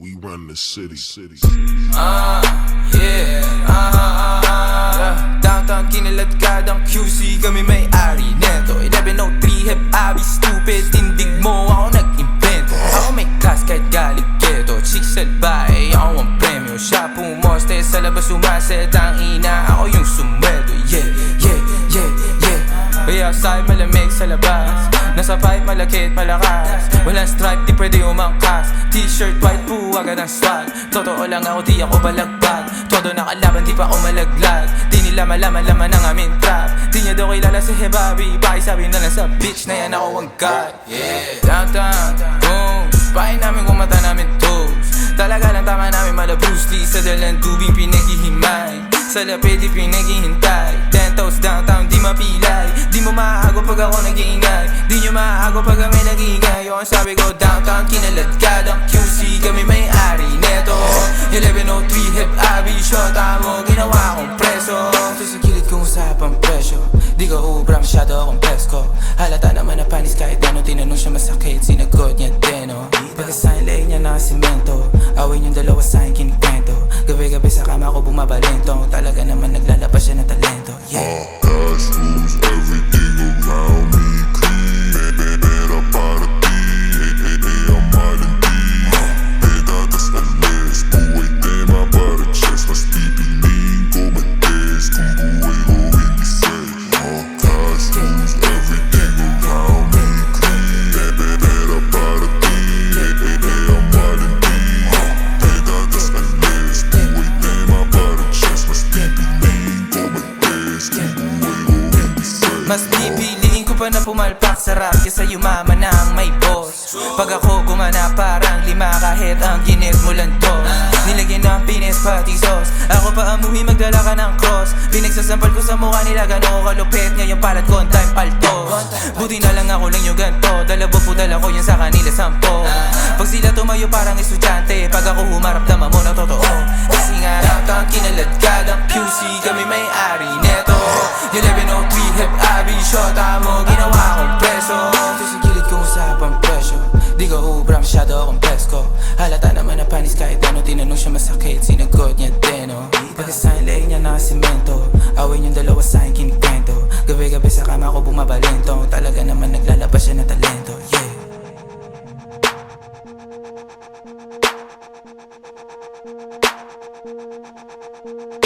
We run the city. city. Ah, yeah, ah, ah, ah. Downtown kinaladkadang QC Kami may-ari neto. 1103 hep abi stupid. Tindig mo ako nag-invento. Ako may class kahit galing ghetto Chicks at bae, ako ang premyo Siya pumoste sa labas sumaset. Ang ina, ako yung sumweldo. Yeah, yeah, yeah, yeah. Kaya outside malamig sa labas Nasa pipe malakit malakas. Walang stripe di pwede umangkas. T-shirt white po agad ang swag Totoo lang ako di ako balagbag Todo nakalaban di pa ako malaglag. Di nila malaman laman ang aming trap. Di niya daw kilala si Hebabi Pakisabi na lang sa bitch na yan ako ang god Yeah, downtown, boom. Pahin namin kung mata namin toes. Talaga lang tama namin mala Bruce Lee. Sa dalang tubing pinaghihimay Sa lapid di pinaghihintay. Ten toes downtown di mapilay. Di mo maago pag ako nag-iingay. Di maago pag kami nag-iingay Yung sabi ko downtown kinaladkad ang QC Kami may-ari neto. 1103 hip abi Shota mo ginawa kong preso. Ito sa kilid kong usapang presyo Di ko ubra masyado akong pesko Halata naman na panis kahit ano Tinanong siya masakit Sinagot niya din oh. Pagkasahin leeg niya na simento. Awin yung dalawa sa akin kinikwento Gabi-gabi sa kama ko bumabalento. Talaga naman naglalabas siya ng talento. Yeah. Cash rules everything Mas pipiliin ko pa na pumalpak sa rap Kesa yumaman ng may boss. Pag ako gumana parang lima kahit ang ginit mo lang to. Nilagyan ng pinis pati sauce. Ako pa amuhi magdala ka ng cross. Pinagsasampal ko sa mukha nila gano'n ko kalupit. Ngayon palat ko ang time palto. Buti na lang ako lang yung ganto. Dalabo po dala ko yun sa kanila sampo. Pag sila tumayo parang estudyante. Pag ako humarap tama mo na totoo. Kasi nga downtown kinaladkad ang QC Kami ko ubra, masyado akong presko Halata naman na panis kahit ano Tinanong siya masakit, sinagot niya din oh Pagkasahin leeg niya na simento Awin yung dalawa sa akin kinikwento Gabi-gabi sa kama ko bumabalento Talaga naman naglalabas siya na talento Yeah. Thank you.